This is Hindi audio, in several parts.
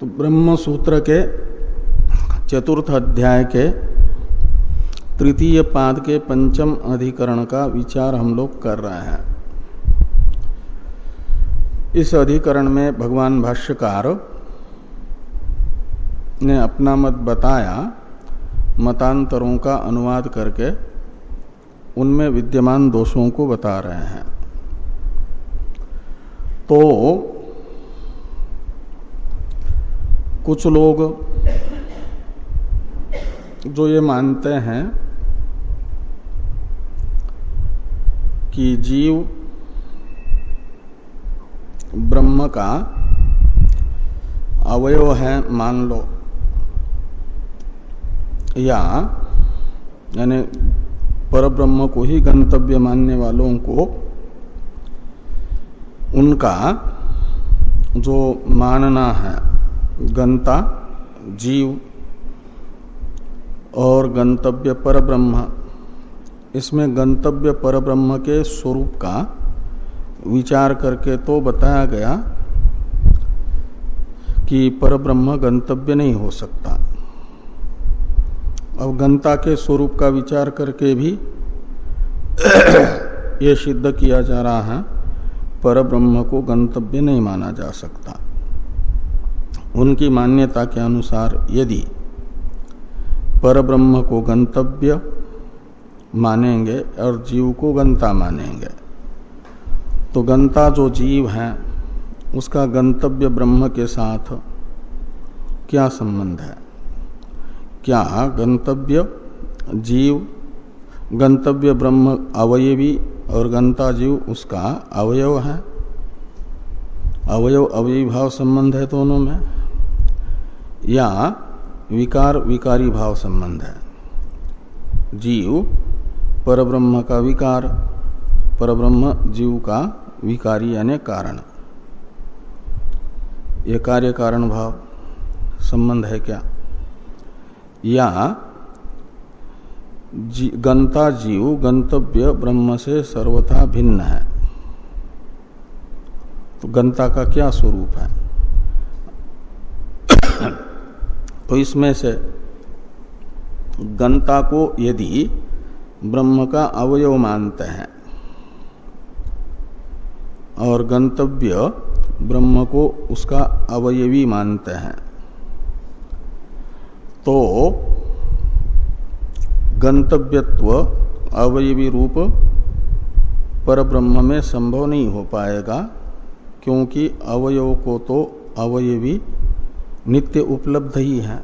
तो ब्रह्म सूत्र के चतुर्थ अध्याय के तृतीय पाद के पंचम अधिकरण का विचार हम लोग कर रहे हैं। इस अधिकरण में भगवान भाष्यकार ने अपना मत बताया, मतांतरों का अनुवाद करके उनमें विद्यमान दोषों को बता रहे हैं। तो कुछ लोग जो ये मानते हैं कि जीव ब्रह्म का अवयव है, मान लो, या यानी पर ब्रह्म को ही गंतव्य मानने वालों को उनका जो मानना है गंता, जीव और गंतव्य पर ब्रह्म इसमें गंतव्य पर ब्रह्म के स्वरूप का विचार करके तो बताया गया कि पर ब्रह्म गंतव्य नहीं हो सकता। अब गंता के स्वरूप का विचार करके भी ये सिद्ध किया जा रहा है पर ब्रह्म को गंतव्य नहीं माना जा सकता। उनकी मान्यता के अनुसार यदि पर ब्रह्म को गंतव्य मानेंगे और जीव को गंता मानेंगे तो गंता जो जीव है, उसका गंतव्य ब्रह्म के साथ क्या संबंध है? क्या गंतव्य जीव, गंतव्य ब्रह्म अवयवी और गंता जीव उसका अवयव है? अवयव अवयभाव संबंध है दोनों में? या विकार विकारी भाव संबंध है। जीव परब्रह्म का विकार परब्रह्म जीव का विकारी यानी कारण। ये कार्य कारण भाव संबंध है क्या? या जी, गंता जीव गंतव्य ब्रह्म से सर्वथा भिन्न है। तो गंता का क्या स्वरूप है? तो इसमें से गंता को यदि ब्रह्म का अवयव मानते हैं और गंतव्य ब्रह्म को उसका अवयवी मानते हैं तो गंतव्यत्व अवयवी रूप पर ब्रह्म में संभव नहीं हो पाएगा, क्योंकि अवयव को तो अवयवी नित्य उपलब्ध ही है।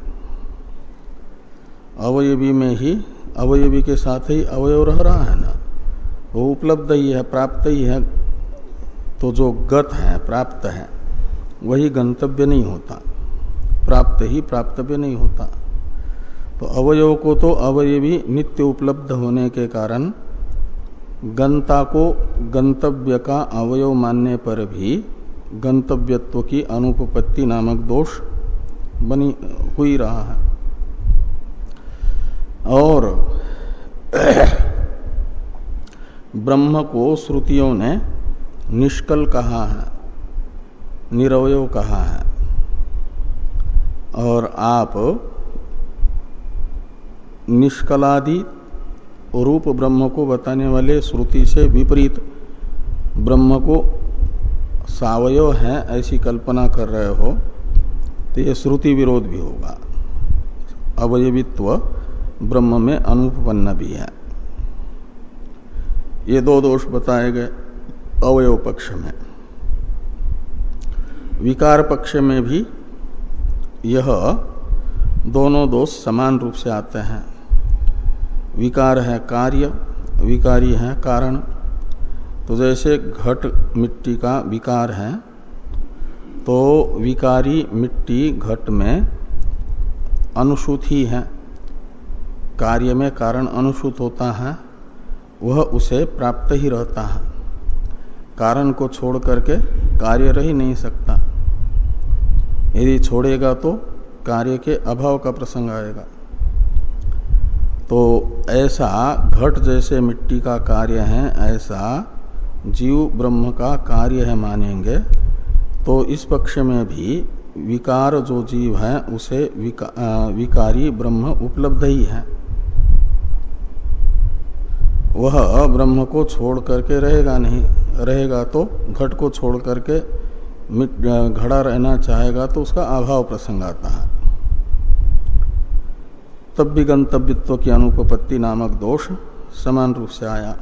अवयवी में ही, अवयवी के साथ ही अवयव रह रहा है ना? वो उपलब्ध ही है, प्राप्त ही है। तो जो गत है, प्राप्त है, वही गंतव्य नहीं होता। प्राप्त ही प्राप्तव्य नहीं होता। तो अवयव को तो अवयवी नित्य उपलब्ध होने के कारण गंता को गंतव्य का अवयव मानने पर भी गंतव्यत्व की अनुपपत्ति नामक दोष बनी हुई रहा है। और ब्रह्म को श्रुतियों ने निष्कल कहा है निरवय कहा है। और आप निष्कलादि रूप ब्रह्म को बताने वाले श्रुति से विपरीत ब्रह्म को सावयव है ऐसी कल्पना कर रहे हो। तो ये श्रुति विरोध भी होगा। अवयवित्व ब्रह्म में अनुपन्न भी है। ये दो दोष बताए गए अवयव पक्ष में। विकार पक्ष में भी यह दोनों दोष समान रूप से आते हैं। विकार है कार्य, विकारी है कारण। तो जैसे घट मिट्टी का विकार है तो विकारी मिट्टी घट में अनुसूत ही है। कार्य में कारण अनुसूत होता है, वह उसे प्राप्त ही रहता है। कारण को छोड़ करके कार्य रह ही नहीं सकता। यदि छोड़ेगा तो कार्य के अभाव का प्रसंग आएगा। तो ऐसा घट जैसे मिट्टी का कार्य है, ऐसा जीव ब्रह्म का कार्य है मानेंगे। तो इस पक्ष में भी विकार जो जीव है उसे विका, आ, विकारी ब्रह्म उपलब्ध ही है। वह ब्रह्म को छोड़ करके रहेगा नहीं रहेगा तो घट को छोड़ करके घड़ा रहना चाहेगा तो उसका अभाव प्रसंग आता है। तब भी गंतव्यत्व की अनुपपत्ति नामक दोष समान रूप से आया।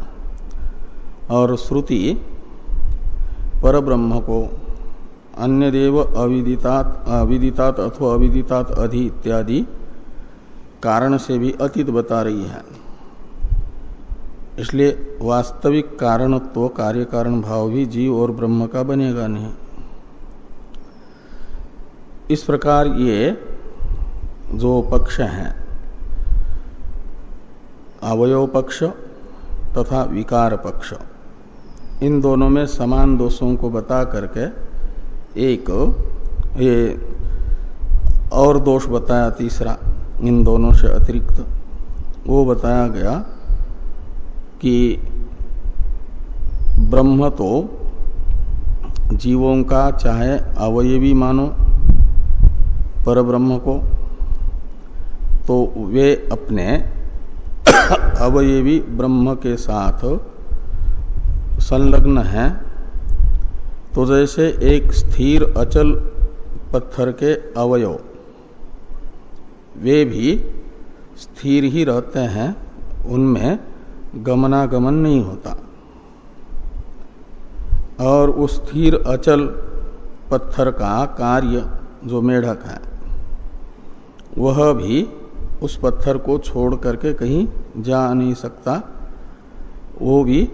और श्रुति पर ब्रह्म को अन्य देव अविदितात अविदितात अथवा अविदितात अधि इत्यादि कारण से भी अतीत बता रही है। इसलिए वास्तविक कारणत्व कार्य कारण भाव भी जीव और ब्रह्म का बनेगा नहीं। इस प्रकार ये जो पक्ष हैं, अवयव पक्ष तथा विकार पक्ष, इन दोनों में समान दोषों को बता करके एक, ये और दोष बताया तीसरा, इन दोनों से अतिरिक्त, वो बताया गया कि ब्रह्म तो जीवों का चाहे अवयवी मानो पर ब्रह्म को तो वे अपने अवयवी ब्रह्म के साथ संलग्न हैं। तो जैसे एक स्थिर अचल पत्थर के अवयव, वे भी स्थिर ही रहते हैं, उनमें गमनागमन नहीं होता। और उस स्थिर अचल पत्थर का कार्य जो मेढक है, वह भी उस पत्थर को छोड़ करके कहीं जा नहीं सकता। वो भी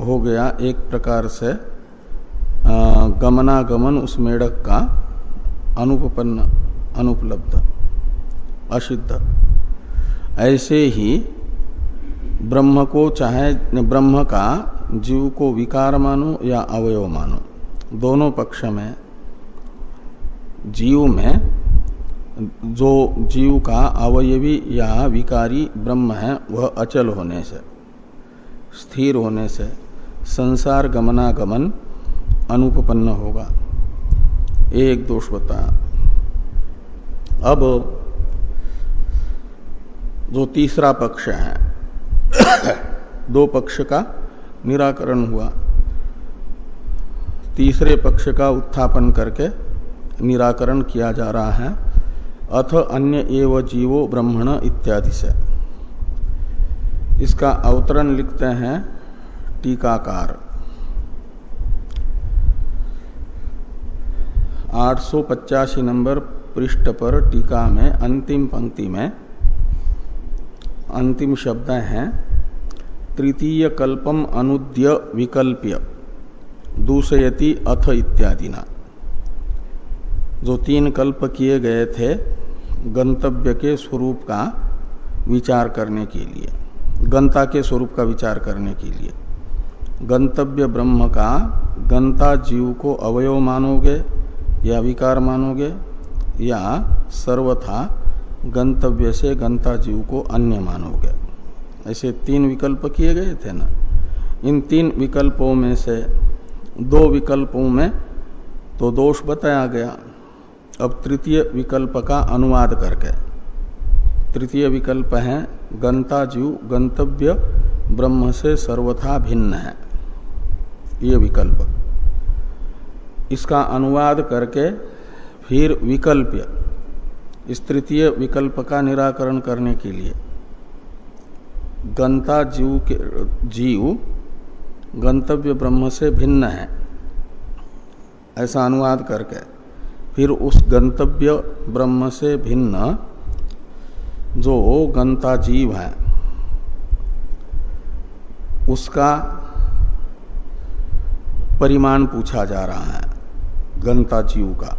हो गया एक प्रकार से गमनागमन उस मेढक का अनुपन्न, अनुपलब्ध असिद्ध ऐसे ही ब्रह्म को चाहे, ब्रह्म का जीव को विकार मानो या अवयव मानो, दोनों पक्ष में, जीव में जो जीव का अवयवी या विकारी ब्रह्म है, वह अचल होने से, स्थिर होने से, संसार गमनागमन अनुपन्न होगा। एक दोष बता। अब जो तीसरा पक्ष है, दो पक्ष का निराकरण हुआ। तीसरे पक्ष का उत्थापन करके निराकरण किया जा रहा है। अथ अन्य एव जीवो ब्रह्मण इत्यादि से। इसका अवतरण लिखते हैं टीकाकार। आठ सौ पचासी नंबर पृष्ठ पर टीका में, अंतिम पंक्ति में अंतिम शब्द हैं, तृतीय कल्पम अनुद्य विकल्प्य, दूसयति अथ इत्यादि ना जो तीन कल्प किए गए थे, गंतव्य के स्वरूप का विचार करने के लिए, गंता के स्वरूप का विचार करने के लिए। गंतव्य ब्रह्म का गंता जीव को अवयव मानोगे या विकार मानोगे? या सर्वथा गंतव्य से गंता जीव को अन्य मानोगे? ऐसे तीन विकल्प किए गए थे ना? इन तीन विकल्पों में से दो विकल्पों में तो दोष बताया गया। अब तृतीय विकल्प का अनुवाद करके। तृतीय विकल्प है, गंता जीव गंतव्य ब्रह्म से सर्वथा भिन्न है। ये विकल्प। इसका अनुवाद करके फिर विकल्प इस तृतीय विकल्प का निराकरण करने के लिए। गंता जीव के, जीव गंतव्य ब्रह्म से भिन्न है। ऐसा अनुवाद करके फिर उस गंतव्य ब्रह्म से भिन्न जो गंता जीव है, उसका परिमाण पूछा जा रहा है। गंता जीव का।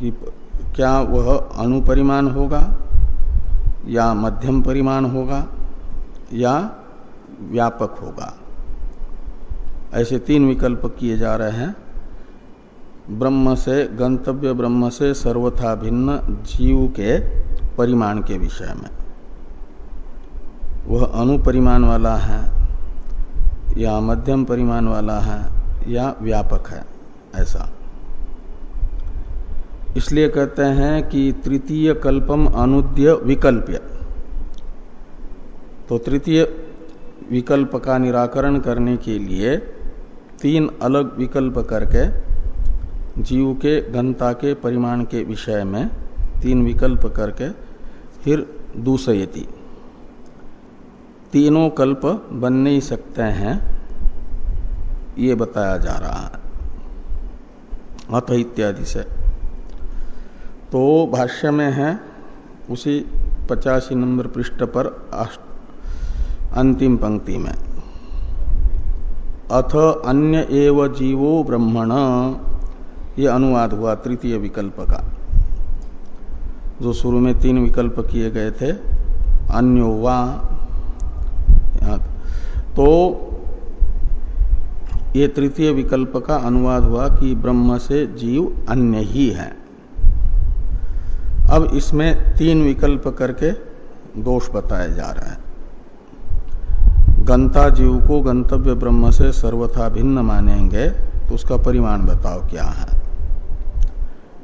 कि क्या वह अनुपरिमाण होगा, या मध्यम परिमाण होगा, या व्यापक होगा। ऐसे तीन विकल्प किए जा रहे हैं। ब्रह्म से गंतव्य, ब्रह्म से सर्वथा भिन्न जीव के परिमाण के विषय में। वह अनुपरिमाण वाला है, या मध्यम परिमाण वाला है या व्यापक है, ऐसा। इसलिए कहते हैं कि तृतीय कल्पम अनुद्य विकल्प्य। तो तृतीय विकल्प का निराकरण करने के लिए तीन अलग विकल्प करके जीव के, घनता के, परिमाण के विषय में तीन विकल्प करके फिर दूसयति। तीनों कल्प बन नहीं सकते हैं। ये बताया जा रहा है। अथ इत्यादि से। तो भाष्य में है, उसी पचासी नंबर पृष्ठ पर अंतिम पंक्ति में। अथ अन्य एव जीवो ब्रह्मण, ये अनुवाद हुआ तृतीय विकल्प का। जो शुरू में तीन विकल्प किए गए थे, अन्यो वा तो ये तृतीय विकल्प का अनुवाद हुआ कि ब्रह्म से जीव अन्य ही है। अब इसमें तीन विकल्प करके दोष बताए जा रहे हैं। गंता जीव को गंतव्य ब्रह्म से सर्वथा भिन्न मानेंगे तो उसका परिमाण बताओ क्या है।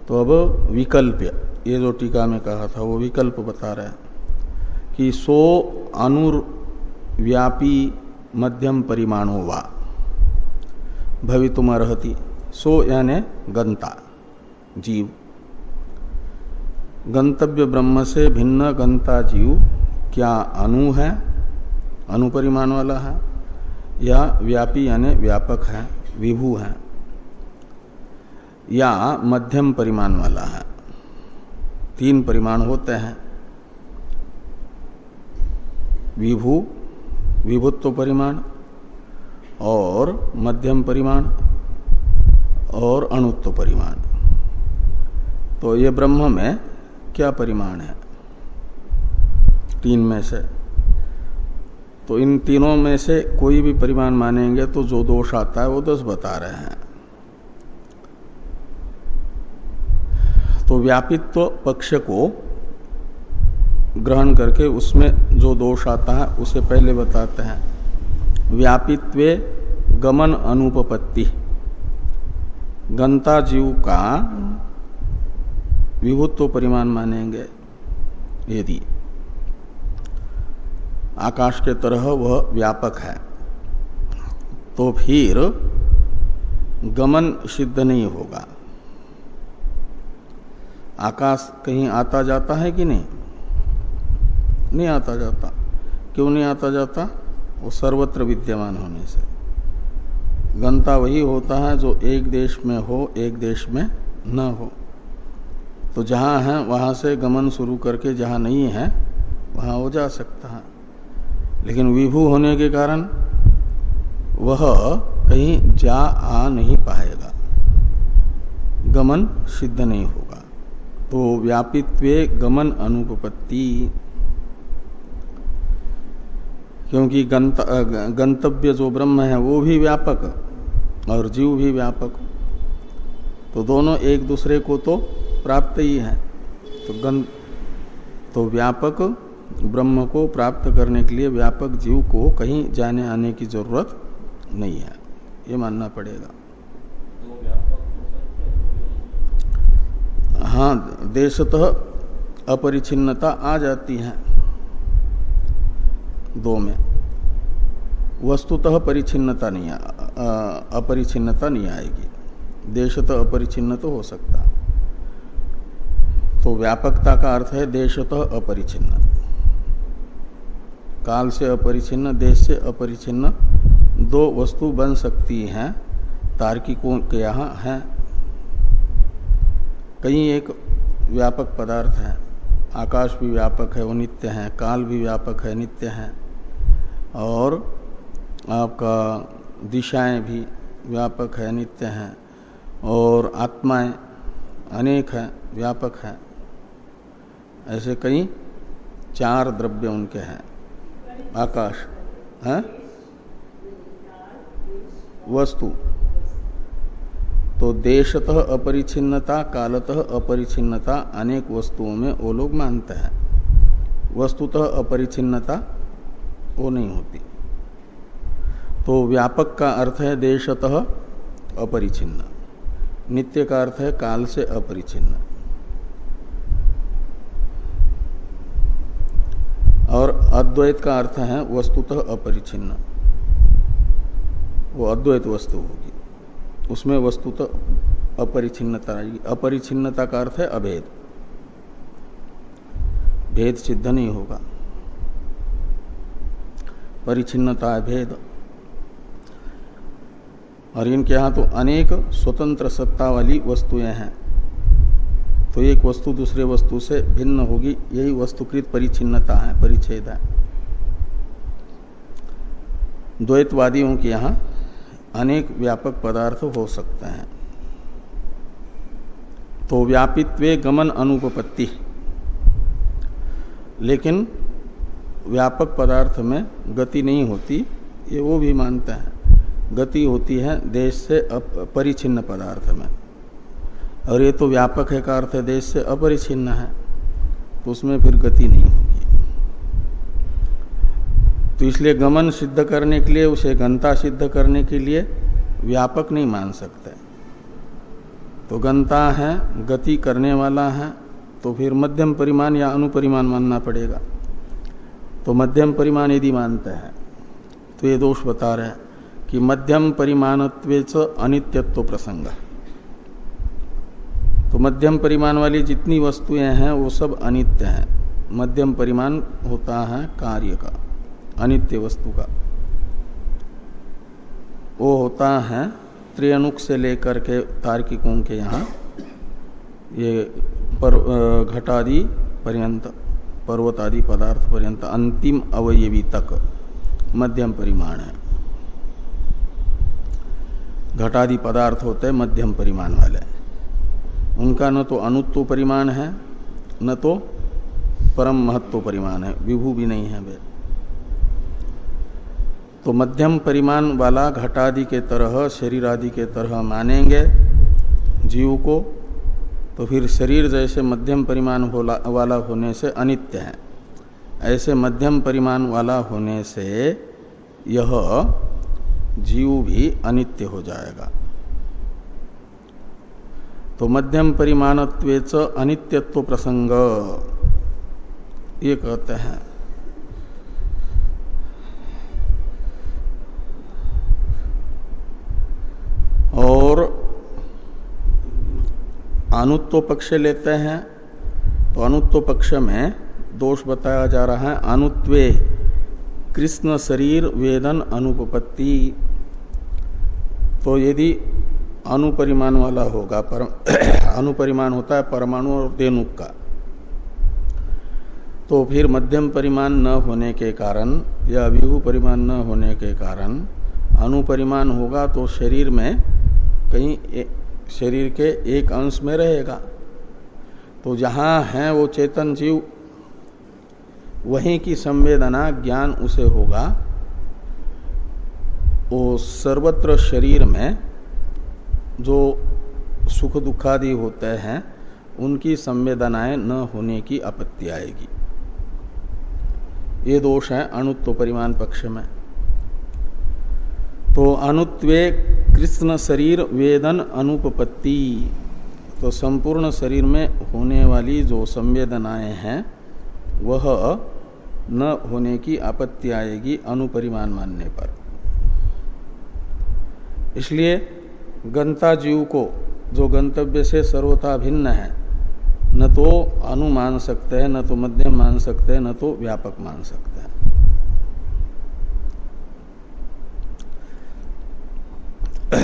तो अब विकल्प, ये जो टीका में कहा था, वो विकल्प बता रहे हैं कि सो अनुर्व्यापी मध्यम परिमाणों वा। भवितुम अर्ति सो यानी गंता। जीव। गंतव्य ब्रह्म से भिन्न गंता जीव क्या अनु है? अनुपरिमाण वाला है? या व्यापी यानी व्यापक है? विभू है? या मध्यम परिमाण वाला है? तीन परिमाण होते हैं। विभू, विभुत्व परिमाण और मध्यम परिमाण और अणुत्व परिमाण। तो ये ब्रह्म में क्या परिमाण है? तीन में से। तो इन तीनों में से कोई भी परिमाण मानेंगे तो जो दोष आता है वो दस बता रहे हैं। तो व्यापित्व पक्ष को ग्रहण करके उसमें जो दोष आता है उसे पहले बताते हैं। व्यापित्वे गमन अनुपपत्ति। गंता जीव का विभुत्व परिमाण मानेंगे। यदि आकाश के तरह वह व्यापक है तो फिर गमन सिद्ध नहीं होगा। आकाश कहीं आता जाता है कि नहीं? नहीं आता जाता। क्यों नहीं आता जाता? वो सर्वत्र विद्यमान होने से। गंता वही होता है जो एक देश में हो, एक देश में न हो। तो जहाँ है, वहाँ से गमन शुरू करके जहाँ नहीं है, वहाँ हो जा सकता है। लेकिन विभू होने के कारण वह कहीं जा आ नहीं पाएगा। गमन सिद्ध नहीं होगा। तो व्यापित्वे गमन अनुपपत्ति। क्योंकि गंत, गंतव्य जो ब्रह्म है वो भी व्यापक और जीव भी व्यापक। तो दोनों एक दूसरे को तो प्राप्त ही है। तो गं तो व्यापक ब्रह्म को प्राप्त करने के लिए व्यापक जीव को कहीं जाने आने की ज़रूरत नहीं है। ये मानना पड़ेगा। हाँ देशतः अपरिचिन्नता आ जाती है। दो में। वस्तुतः परिचिन्नता नहीं अपरिचिन्नता नहीं आएगी। देशतः अपरिचिन्न तो हो सकता। तो व्यापकता का अर्थ है देशतः अपरिचिन्न। काल से अपरिचिन्न, देश से अपरिचिन्न दो वस्तु बन सकती हैं, तार्किकों के यहाँ है। कहीं एक व्यापक पदार्थ है। आकाश भी व्यापक है, वो नित्य है, काल भी व्यापक है, नित्य है। और आपका दिशाएँ भी व्यापक है, नित्य हैं। और आत्माएँ अनेक हैं, व्यापक हैं। ऐसे कई चार द्रव्य उनके हैं। आकाश, है? वस्तु। तो देशतः अपरिचिन्नता कालतः अपरिचिन्नता अनेक वस्तुओं में वो लोग मानते हैं। वस्तुतः अपरिचिन्नता वो नहीं होती। तो व्यापक का अर्थ है देशतः अपरिचिन्न नित्य का अर्थ है काल से अपरिचिन्न और अद्वैत का अर्थ है वस्तुतः अपरिचिन्न वो अद्वैत वस्तु होगी। उसमें वस्तु तो अपरिचिन्नता अपरिचिन्नता का अर्थ है अभेद। भेद सिद्ध नहीं होगा। परिचिन्नता है भेद। और इनके यहाँ तो अनेक स्वतंत्र सत्ता वाली वस्तुएँ हैं। तो एक वस्तु दूसरे वस्तु से भिन्न होगी। यही वस्तुकृत परिचिन्नता है, परिच्छेद है। द्वैतवादियों के यहाँ अनेक व्यापक पदार्थ हो सकते हैं। तो व्यापित्व गमन अनुपपत्ति। लेकिन व्यापक पदार्थ में गति नहीं होती, ये वो भी मानते हैं। गति होती है देश से परिचिन्न पदार्थ में। और ये तो व्यापक है का अर्थ देश से अपरिचिन्न है तो उसमें फिर गति नहीं तो इसलिए गमन सिद्ध करने के लिए, उसे घनता सिद्ध करने के लिए व्यापक नहीं मान सकते। तो गंता है, गति करने वाला है तो फिर मध्यम परिमाण या अनुपरिमाण मानना पड़ेगा। तो मध्यम परिमाण यदि मानते हैं तो ये दोष बता रहे हैं कि मध्यम परिमाणत्व अनित्यत्व प्रसंग। तो मध्यम परिमाण वाली जितनी वस्तुएँ हैं, वो सब अनित्य हैं। मध्यम परिमाण होता है कार्य का। अनित्य वस्तु का। वो होता है त्रियनुक से लेकर के तार्किकों के यहाँ। ये पर घटादि पर्यंत पर्वत आदि पदार्थ पर्यंत, अंतिम अवयवी तक, मध्यम परिमाण है। घटादि पदार्थ होते मध्यम परिमाण वाले। उनका न तो अनुत्व परिमाण है, न तो परम महत्व परिमाण है। विभू भी नहीं है वे। तो मध्यम परिमाण वाला घटादि के तरह शरीर आदि के तरह मानेंगे जीव को तो फिर शरीर जैसे मध्यम परिमाण वाला होने से अनित्य है। ऐसे मध्यम परिमाण वाला होने से यह जीव भी अनित्य हो जाएगा। तो मध्यम परिमाणत्व अनित्यत्व प्रसंग, ये कहते हैं और अनुत्व पक्ष लेते हैं। तो अनुत्व पक्ष में दोष बताया जा रहा है। अनुत्वे, कृष्ण शरीर, वेदन, अनुपपत्ति। तो यदि अनुपरिमाण वाला होगा, पर अनुपरिमाण होता है परमाणु और रेणुक का। तो फिर मध्यम परिमाण न होने के कारण या विभु परिमाण न होने के कारण अनुपरिमाण होगा तो शरीर में कहीं शरीर के एक अंश में रहेगा। तो जहाँ है वो चेतन जीव, वहीं की संवेदना ज्ञान उसे होगा। वो सर्वत्र शरीर में जो सुख दुखादि होते हैं, उनकी संवेदनाएँ न होने की आपत्ति आएगी। ये दोष है अणुत्व परिमाण पक्ष में। तो अनुत्वे कृष्ण शरीर वेदन अनुपपत्ति। तो संपूर्ण शरीर में होने वाली जो संवेदनाएँ हैं, वह न होने की आपत्ति आएगी अनुपरिमाण मानने पर। इसलिए गंता जीव को, जो गंतव्य से सर्वथा भिन्न है, न तो अनु मान सकते हैं, न तो मध्यम मान सकते हैं, न तो व्यापक मान सकते हैं।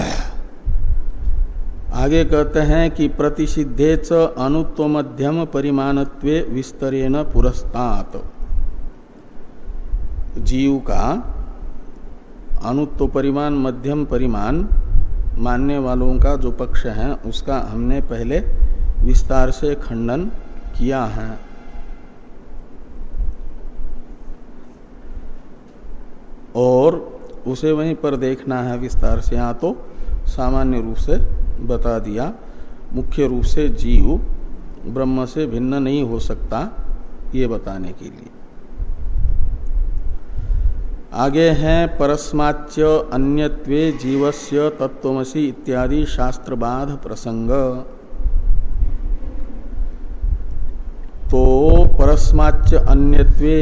आगे कहते हैं कि प्रतिषिद्धे च अनुत्व मध्यम परिमाणत्व विस्तरेण पुरस्तात। जीव का अनुत्व परिमाण, मध्यम परिमाण मानने वालों का जो पक्ष है, उसका हमने पहले विस्तार से खंडन किया है। और उसे वहीं पर देखना है विस्तार से। यहाँ तो सामान्य रूप से बता दिया। मुख्य रूप से जीव ब्रह्म से भिन्न नहीं हो सकता ये बताने के लिए। आगे हैं परस्माच्य अन्यत्वे जीवस्य तत्वमसी इत्यादि शास्त्रबाध प्रसंग। तो परस्माच्य अन्यत्वे,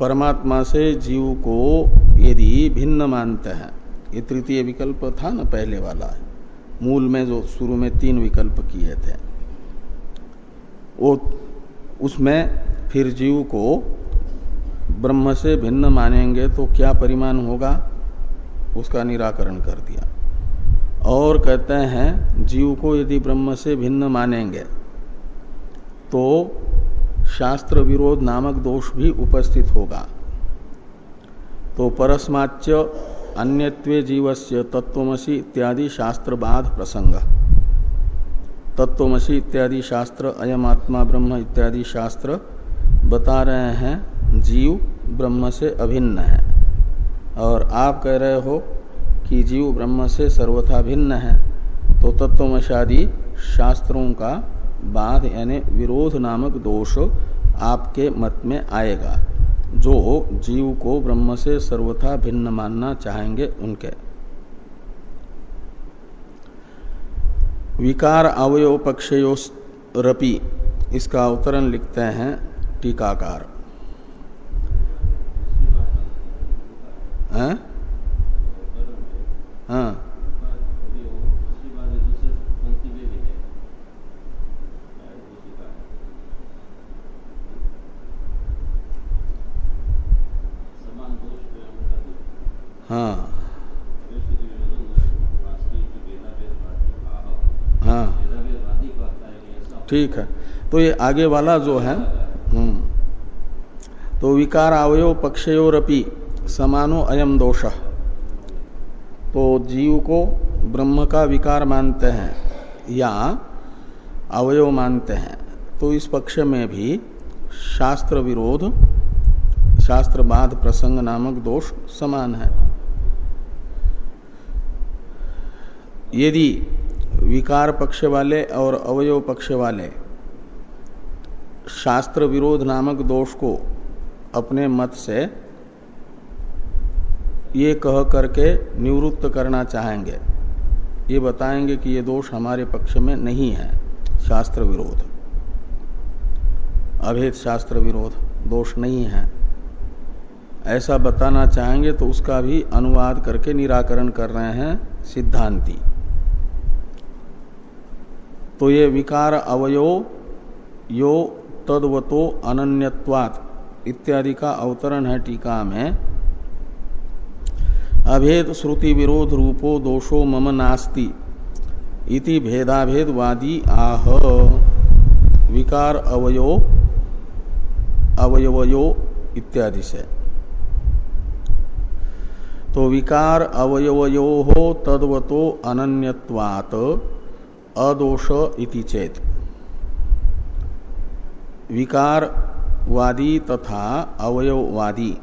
परमात्मा से जीव को यदि भिन्न मानते हैं, ये तृतीय विकल्प था ना पहले वाला। मूल में जो शुरू में तीन विकल्प किए थे। वो उसमें फिर जीव को ब्रह्म से भिन्न मानेंगे तो क्या परिमाण होगा? उसका निराकरण कर दिया। और कहते हैं, जीव को यदि ब्रह्म से भिन्न मानेंगे तो शास्त्र विरोध नामक दोष भी उपस्थित होगा। तो परस्माच्य अन्यत्वे जीवस्य तत्वमसी इत्यादि शास्त्र बाध प्रसंग। तत्वमसी इत्यादि शास्त्र अयम आत्मा ब्रह्म इत्यादि शास्त्र बता रहे हैं, जीव ब्रह्म से अभिन्न है। और आप कह रहे हो कि जीव ब्रह्म से सर्वथा भिन्न है तो तत्वमशादी शास्त्रों का बाध यानी विरोध नामक दोष आपके मत में आएगा। जो जीव को ब्रह्म से सर्वथा भिन्न मानना चाहेंगे उनके। विकार अवयव पक्षयोरपि इसका अवतरण लिखते हैं टीकाकार। हाँ हाँ? हाँ। ठीक है। तो ये आगे वाला जो है हम्म तो विकार अवयव पक्षयोरपि समानो अयम दोष। तो जीव को ब्रह्म का विकार मानते हैं या अवयव मानते हैं तो इस पक्ष में भी शास्त्र विरोध शास्त्र बाध प्रसंग नामक दोष समान है। यदि विकार पक्ष वाले और अवयव पक्ष वाले शास्त्र विरोध नामक दोष को अपने मत से ये कह करके निवृत्त करना चाहेंगे। ये बताएँगे कि ये दोष हमारे पक्ष में नहीं है। शास्त्र विरोध। अभेद शास्त्र विरोध। दोष नहीं है। ऐसा बताना चाहेंगे तो उसका भी अनुवाद करके निराकरण कर रहे हैं सिद्धांती। तो ये विकार अवयो यो तदवतो अनन्यत्वात् इत्यादि का अवतरण है टीका में। अभेद श्रुति विरोध रूपो दोषो मम नास्ति इति भेदाभेदवादी आह। विकार अवयो अवयवयो इत्यादि से। तो विकार अवयवयो हो तदवतो अनन्यत्वात् अदोष इति चेत। विकारवादी तथा अवयववादी।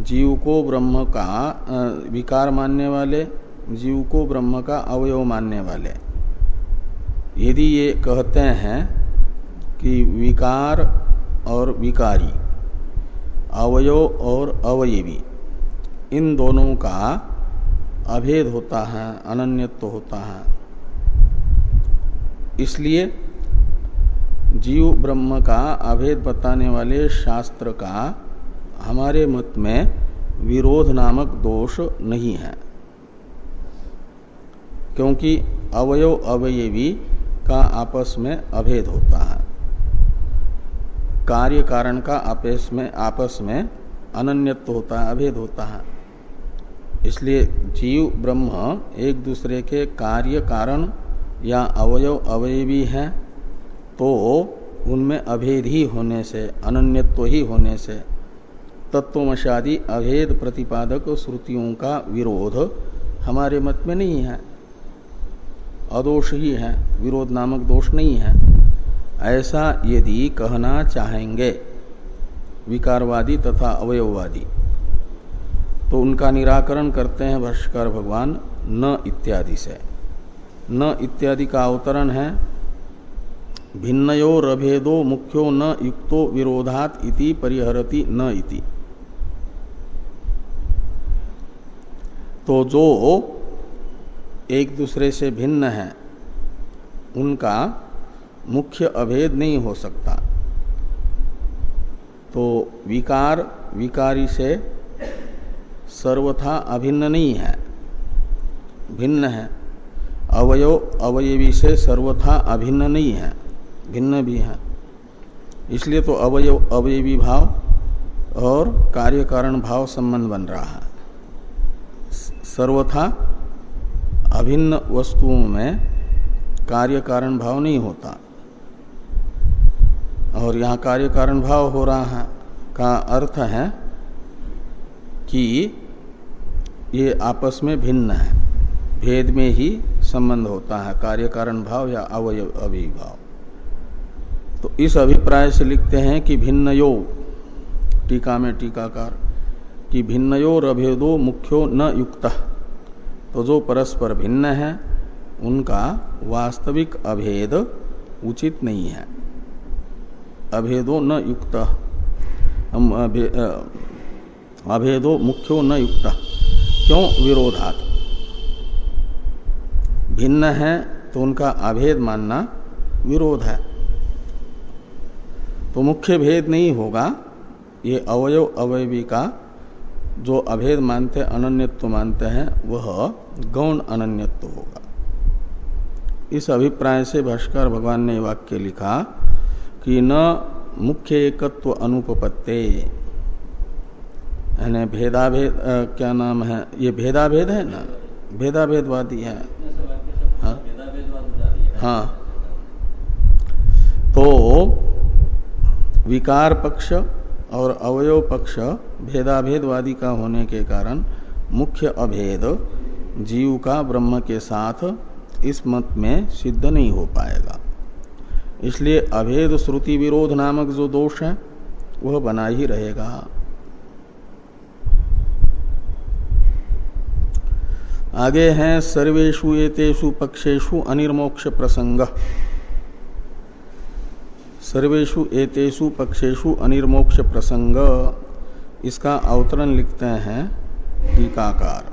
जीव को ब्रह्म का विकार मानने वाले, जीव को ब्रह्म का अवयव मानने वाले। यदि ये कहते हैं कि विकार और विकारी, अवयव और अवयवी, इन दोनों का अभेद होता है, अनन्यत्व होता है। इसलिए जीव ब्रह्म का अभेद बताने वाले शास्त्र का हमारे मत में विरोध नामक दोष नहीं है। क्योंकि अवयव अवयवी का आपस में अभेद होता है। कार्य कारण का आपस में आपस में अनन्यत्व होता है, अभेद होता है। इसलिए जीव, ब्रह्म एक दूसरे के कार्य कारण या अवयव अवयवी हैं तो उनमें अभेद ही होने से, अनन्यत्व ही होने से, तत्वमशादी अभेद प्रतिपादक श्रुतियों का विरोध हमारे मत में नहीं है। अदोष ही है, विरोध नामक दोष नहीं है। ऐसा यदि कहना चाहेंगे, विकारवादी तथा अवयववादी। तो उनका निराकरण करते हैं भाष्कर भगवान, न इत्यादि से। न इत्यादि का अवतरण है भिन्नयो रभेदो मुख्यो न युक्तो विरोधात इति परिहरति न इति। तो जो एक दूसरे से भिन्न है, उनका मुख्य अभेद नहीं हो सकता। तो विकार, विकारी से सर्वथा अभिन्न नहीं है। भिन्न है। अवयव, अवयवी से सर्वथा अभिन्न नहीं है। भिन्न भी है। इसलिए तो अवयव, अवयवी भाव और कार्य कारण भाव संबंध बन रहा है। सर्वथा अभिन्न वस्तुओं में कार्य कारण भाव नहीं होता। और यहाँ कार्य कारण भाव हो रहा है। का अर्थ है कि ये आपस में भिन्न है। भेद में ही संबंध होता है कार्य कारण भाव या अवयव अभिभाव। तो इस अभिप्राय से लिखते हैं कि भिन्न यो टीका में टीकाकार, कि भिन्नयोर अभेदो मुख्यो न युक्त। तो जो परस्पर भिन्न है, उनका वास्तविक अभेद उचित नहीं है। अभेदो न युक्त अभेदो मुख्यो न युक्त। क्यों विरोधात? भिन्न है तो उनका अभेद मानना विरोध है। तो मुख्य भेद नहीं होगा, ये अवयव अवयवी का जो अभेद मानते, अनन्यत्व मानते हैं, वह गौण अनन्यत्व होगा। इस अभिप्राय से भाष्कर भगवान ने वाक्य लिखा कि न मुख्य एकत्व अनुपत्ते यानी भेदाभेद क्या नाम है? ये भेदाभेद है ना? भेदाभेदवादी है। हाँ? हाँ। तो विकार पक्ष और अवयव पक्ष भेदाभेदवादी का होने के कारण मुख्य अभेद जीव का ब्रह्म के साथ इस मत में सिद्ध नहीं हो पाएगा। इसलिए अभेद श्रुति विरोध नामक जो दोष है, वह बना ही रहेगा। आगे हैं सर्वेशु एतेषु पक्षेशु अनिर्मोक्ष प्रसंग। सर्वेशु एतेषु पक्षेशु अनिर्मोक्ष प्रसंग। इसका अवतरण लिखते हैं टीकाकार।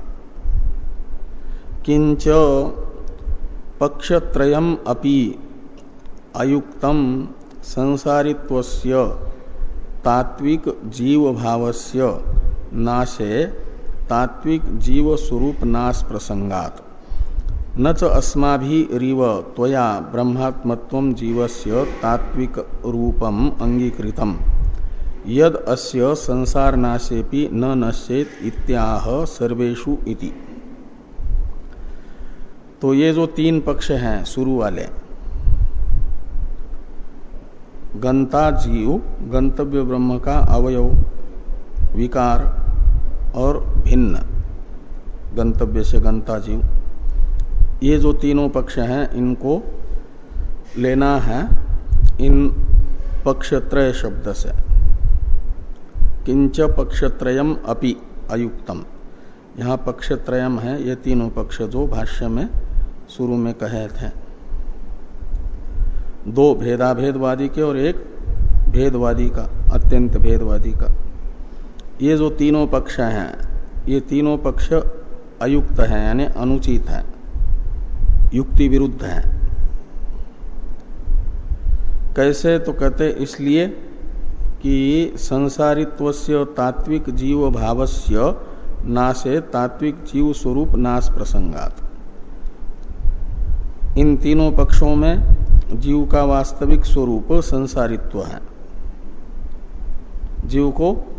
किंच पक्षत्रयम अपि अयुक्तम संसारित्वस्य तात्विक जीव भावस्य नाशे तात्विक जीव स्वरूप नाश प्रसंगात। न च अस्माभिरिव त्वया ब्रह्मात्मत्व जीवस्य तात्विक रूपम अंगीकृतम। यद अस्य संसार नाशेपि न नश्येत इत्याह सर्वेशु इति। तो ये जो तीन पक्ष हैं शुरू वाले, गंता जीव, गंतव्य ब्रह्म का अवयव, विकार और भिन्न। गंतव्य से गंता जीव। ये जो तीनों पक्ष हैं, इनको लेना है इन पक्षत्रय शब्द से। किंच पक्षत्रयम अपि अयुक्तम। यहाँ पक्षत्रयम है, ये तीनों पक्ष जो भाष्य में शुरू में कहे थे। दो भेदाभेदवादी के और एक भेदवादी का, अत्यंत भेदवादी का। ये जो तीनों पक्ष हैं ये तीनों पक्ष अयुक्त हैं, यानी अनुचित है, युक्ति विरुद्ध है। कैसे तो कहते इसलिए कि संसारित्व से तात्विक जीव भाव भावस्य नाशे तात्विक जीव स्वरूप नाश प्रसंगात। इन तीनों पक्षों में जीव का वास्तविक स्वरूप संसारित्व है। जीव को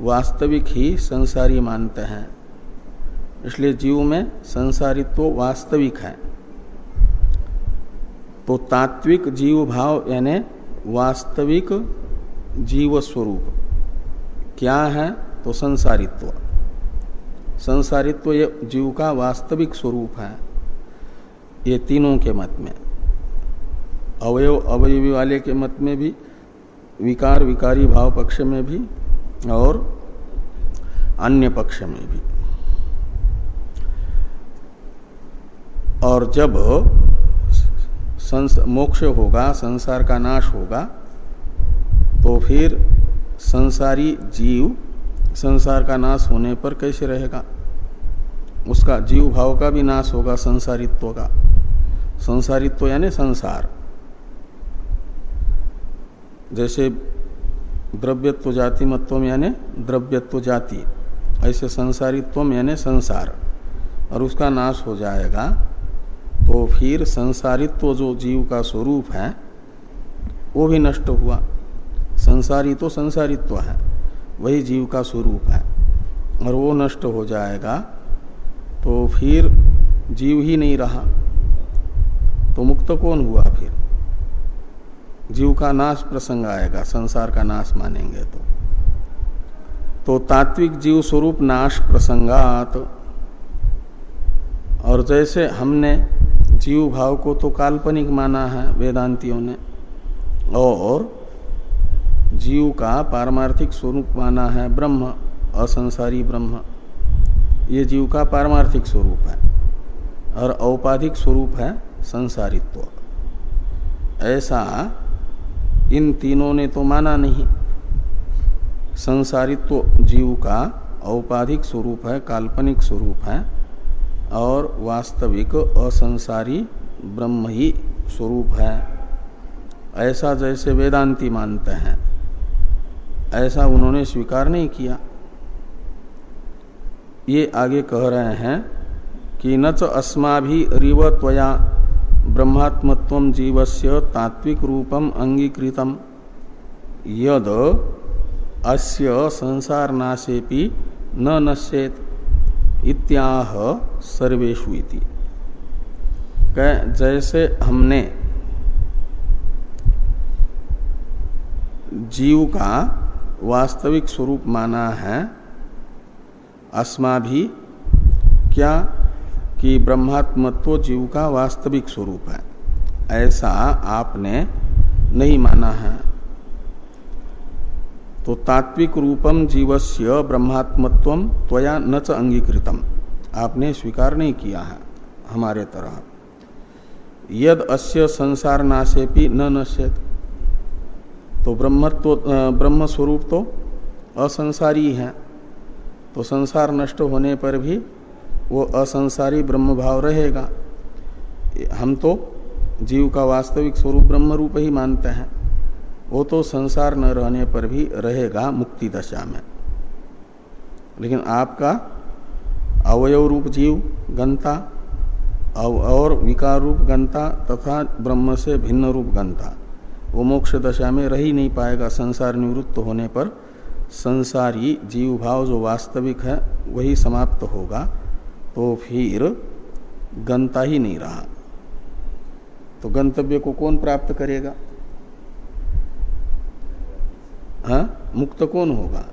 वास्तविक ही संसारी मानते हैं। इसलिए जीव में संसारित्व तो वास्तविक है। तो तात्विक जीव भाव यानी वास्तविक जीव स्वरूप क्या है? तो संसारित्व। संसारित्व ये जीव का वास्तविक स्वरूप है, ये तीनों के मत में। अवयव अवयवी वाले के मत में भी, विकार विकारी भाव पक्ष में भी और अन्य पक्ष में भी। और जब मोक्ष होगा, संसार का नाश होगा तो फिर संसारी जीव, संसार का नाश होने पर कैसे रहेगा? उसका जीव भाव का भी नाश होगा, संसारित्व का। संसारित्व यानी संसार। जैसे द्रव्यत्व जाति मत्व यानी द्रव्यत्व जाति ऐसे संसारित्व यानी संसार। और उसका नाश हो जाएगा तो फिर संसारित्व जो जीव का स्वरूप है, वो भी नष्ट हुआ। संसारी तो संसारित्व है, वही जीव का स्वरूप है। और वो नष्ट हो जाएगा तो फिर जीव ही नहीं रहा। तो मुक्त कौन हुआ फिर? जीव का नाश प्रसंग आएगा, संसार का नाश मानेंगे तो। तो तात्विक जीव स्वरूप नाश प्रसंगात, और जैसे हमने जीव भाव को तो काल्पनिक माना है वेदांतियों ने, और जीव का पारमार्थिक स्वरूप माना है ब्रह्म, असंसारी ब्रह्म, ये जीव का पारमार्थिक स्वरूप है, और औपाधिक स्वरूप है संसारित्व। ऐसा इन तीनों ने तो माना नहीं। संसारित्व जीव का औपाधिक स्वरूप है, काल्पनिक स्वरूप है, और वास्तविक असंसारी ब्रह्म ही स्वरूप है। ऐसा जैसे वेदांती मानते हैं, ऐसा उन्होंने स्वीकार नहीं किया। ये आगे कह रहे हैं कि न च अस्मा भी रिव त्वया ब्रह्मात्मत्व जीवस्य तात्विक रूपम अंगीकृतम। यद अस्य संसार नाशेपि न नश्येत इत्याह सर्वेशु जैसे हमने जीव का वास्तविक स्वरूप माना है, अस्मा भी क्या कि ब्रह्मात्मत्व जीव का वास्तविक स्वरूप है। ऐसा आपने नहीं माना है। तो तात्विक रूपम जीवस्य ब्रह्मात्मत्व त्वया न च अंगीकृतम। आपने स्वीकार नहीं किया है हमारे तरह। यद अस्य संसार नाशे भी न नश्यत। तो ब्रह्मत्व ब्रह्म स्वरूप तो असंसारी है। तो संसार नष्ट होने पर भी वो असंसारी ब्रह्म भाव रहेगा। हम तो जीव का वास्तविक स्वरूप ब्रह्म रूप ही मानते हैं। वो तो संसार न रहने पर भी रहेगा मुक्ति दशा में। लेकिन आपका अवयव रूप जीव, गंता और विकार रूप गंता तथा ब्रह्म से भिन्न रूप गंता, वो मोक्ष दशा में रह ही नहीं पाएगा। संसार निवृत्त होने पर संसारी जीव भाव जो वास्तविक है, वही समाप्त होगा। तो फिर गंता ही नहीं रहा। तो गंतव्य को कौन प्राप्त करेगा? हा? मुक्त कौन होगा?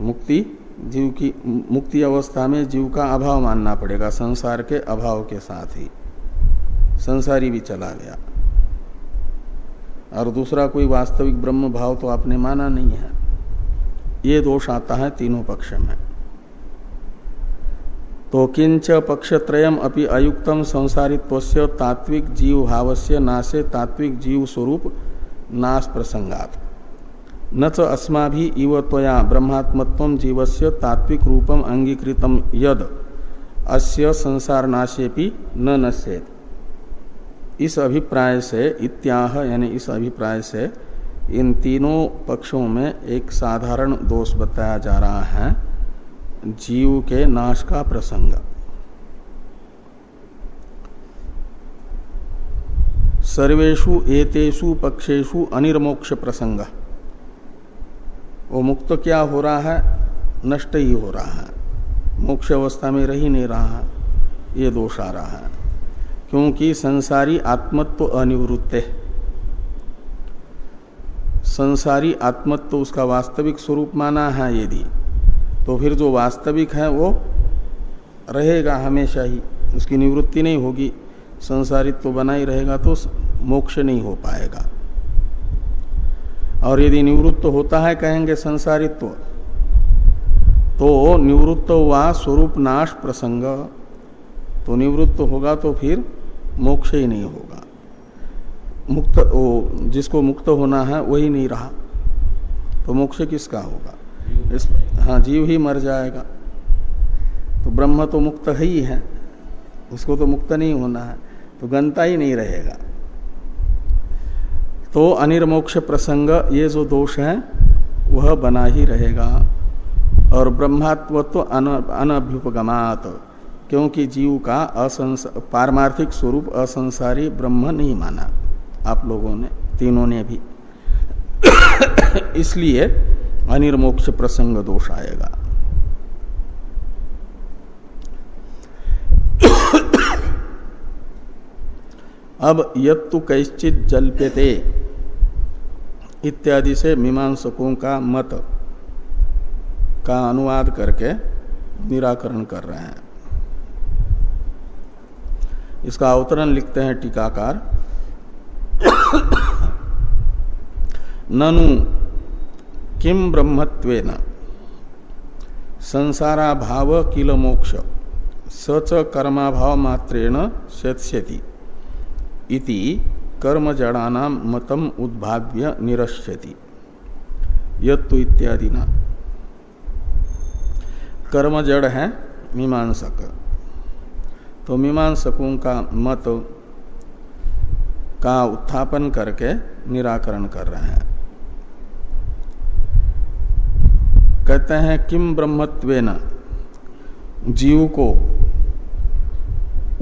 मुक्ति? जीव की मुक्ति अवस्था में जीव का अभाव मानना पड़ेगा, संसार के अभाव के साथ ही। संसारी भी चला गया। और दूसरा कोई वास्तविक ब्रह्म भाव तो आपने माना नहीं है। ये दोष आता है, तीनों पक्ष में। तो किंच पक्षत्रयम अपि अयुक्तम संसारित्व तात्विक जीव भाव से नाशे तात्विक जीव स्वरूप नाश प्रसंगात न च अस्मा भी इव त्वया ब्रह्मात्मत्व जीवस्य तात्विक रूपम अंगीकृतम यद अस्य संसार नाशेपि न नश्येत। इस अभिप्राय से इत्याह यानी इस अभिप्राय से इन तीनों पक्षों में एक साधारण दोष बताया जा रहा है। जीव के नाश का प्रसंग। सर्वेशु एतेषु पक्षेशु अनिर्मोक्ष प्रसंग। वो मुक्त क्या हो रहा है? नष्ट ही हो रहा है। मोक्ष अवस्था में रह ही नहीं रहा है। ये दोष आ रहा है। क्योंकि संसारी आत्मत्व अनिवृत्त है। संसारी आत्मत्व उसका वास्तविक स्वरूप माना है यदि तो फिर जो वास्तविक है वो रहेगा हमेशा ही। उसकी निवृत्ति नहीं होगी संसारित्व बना ही रहेगा तो मोक्ष नहीं हो पाएगा। और यदि निवृत्त होता है कहेंगे संसारित्व तो निवृत्त हुआ स्वरूप नाश प्रसंग। तो निवृत्त होगा तो फिर मोक्ष ही नहीं होगा। मुक्त वो जिसको मुक्त होना है वही नहीं रहा। तो मोक्ष किसका होगा? इस हाँ जीव ही मर जाएगा। तो ब्रह्म तो मुक्त ही है। उसको तो मुक्त नहीं होना है तो गंता ही नहीं रहेगा। तो अनिर्मोक्ष प्रसंग, ये जो दोष है, वह बना ही रहेगा। और ब्रह्मात्वत्व अनभ्युपगमात क्योंकि जीव का असंस, पारमार्थिक स्वरूप असंसारी ब्रह्म नहीं माना। आप लोगों ने, तीनों ने भी। इसलिए अनिर्मोक्ष प्रसंग दोष आएगा। अब यत्तु कैश्चित जल्प्यते इत्यादि से मीमांसकों का मत का अनुवाद करके निराकरण कर रहे हैं। इसका अवतरण लिखते हैं टीकाकार। ननु किम ब्रह्मत्वेन? संसारा भाव किल मोक्ष सच कर्माभाव मात्रेण शत्स्यति इति कर्म जड़ाना मतम उद्भाव्य निरस्यति। यत्तु इत्यादि ना कर्म जड़ है मीमांसक। तो मीमांसकों का मत का उत्थापन करके निराकरण कर रहे हैं। कहते हैं किम ब्रह्मत्वेन? जीव को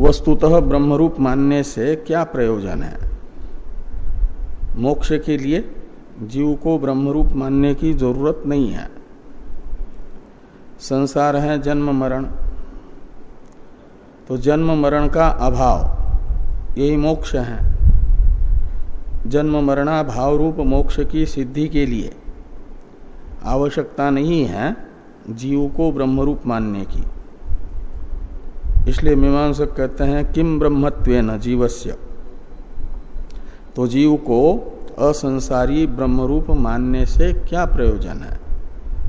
वस्तुतः ब्रह्मरूप मानने से क्या प्रयोजन है? मोक्ष के लिए जीव को ब्रह्मरूप मानने की ज़रूरत नहीं है। संसार है जन्म मरण। तो जन्म मरण का अभाव, यही मोक्ष है। जन्म मरणा भाव रूप मोक्ष की सिद्धि के लिए। आवश्यकता नहीं है जीव को ब्रह्मरूप मानने की। इसलिए मीमांसक कहते हैं किम ब्रह्मत्व न जीवस्य? तो जीव को असंसारी ब्रह्मरूप मानने से क्या प्रयोजन है?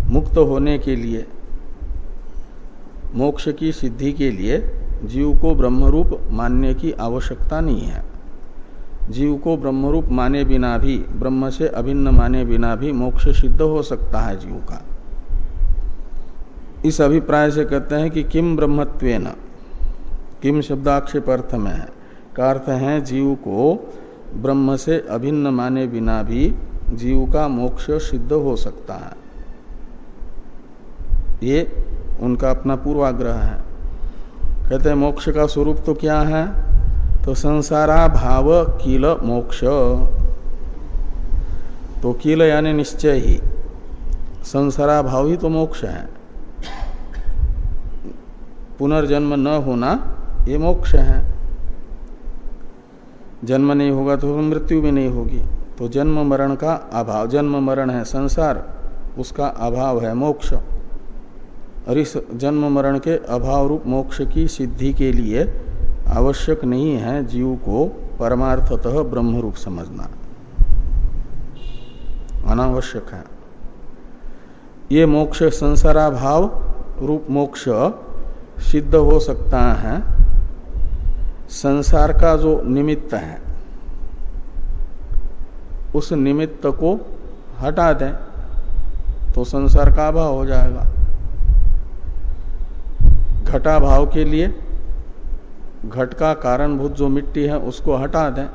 मुक्त होने के लिए, मोक्ष की सिद्धि के लिए जीव को ब्रह्मरूप मानने की आवश्यकता नहीं है। जीव को ब्रह्मरूप माने बिना भी, ब्रह्म से अभिन्न माने बिना भी मोक्ष सिद्ध हो सकता है जीव का। इस अभिप्राय से कहते हैं कि किम ब्रह्मत्वेन? किम शब्दाक्षेप अर्थ में है? का अर्थ है जीव को ब्रह्म से अभिन्न माने बिना भी जीव का मोक्ष सिद्ध हो सकता है। ये उनका अपना पूर्वाग्रह है। कहते हैं, मोक्ष का स्वरूप तो क्या है? तो संसारा भाव कील मोक्ष। तो कील यानी निश्चय ही। संसारा भाव ही तो मोक्ष है। पुनर्जन्म न होना ये मोक्ष है। जन्म नहीं होगा तो मृत्यु भी नहीं होगी। तो जन्म मरण का अभाव, जन्म मरण है संसार, उसका अभाव है मोक्ष। और इस जन्म मरण के अभाव रूप मोक्ष की सिद्धि के लिए आवश्यक नहीं है जीव को परमार्थतः ब्रह्म रूप समझना। अनावश्यक है। ये मोक्ष संसारा भाव रूप मोक्ष सिद्ध हो सकता है। संसार का जो निमित्त है, उस निमित्त को हटा दें तो संसार का अभाव हो जाएगा। घटा भाव के लिए घट का कारणभूत जो मिट्टी है, उसको हटा दें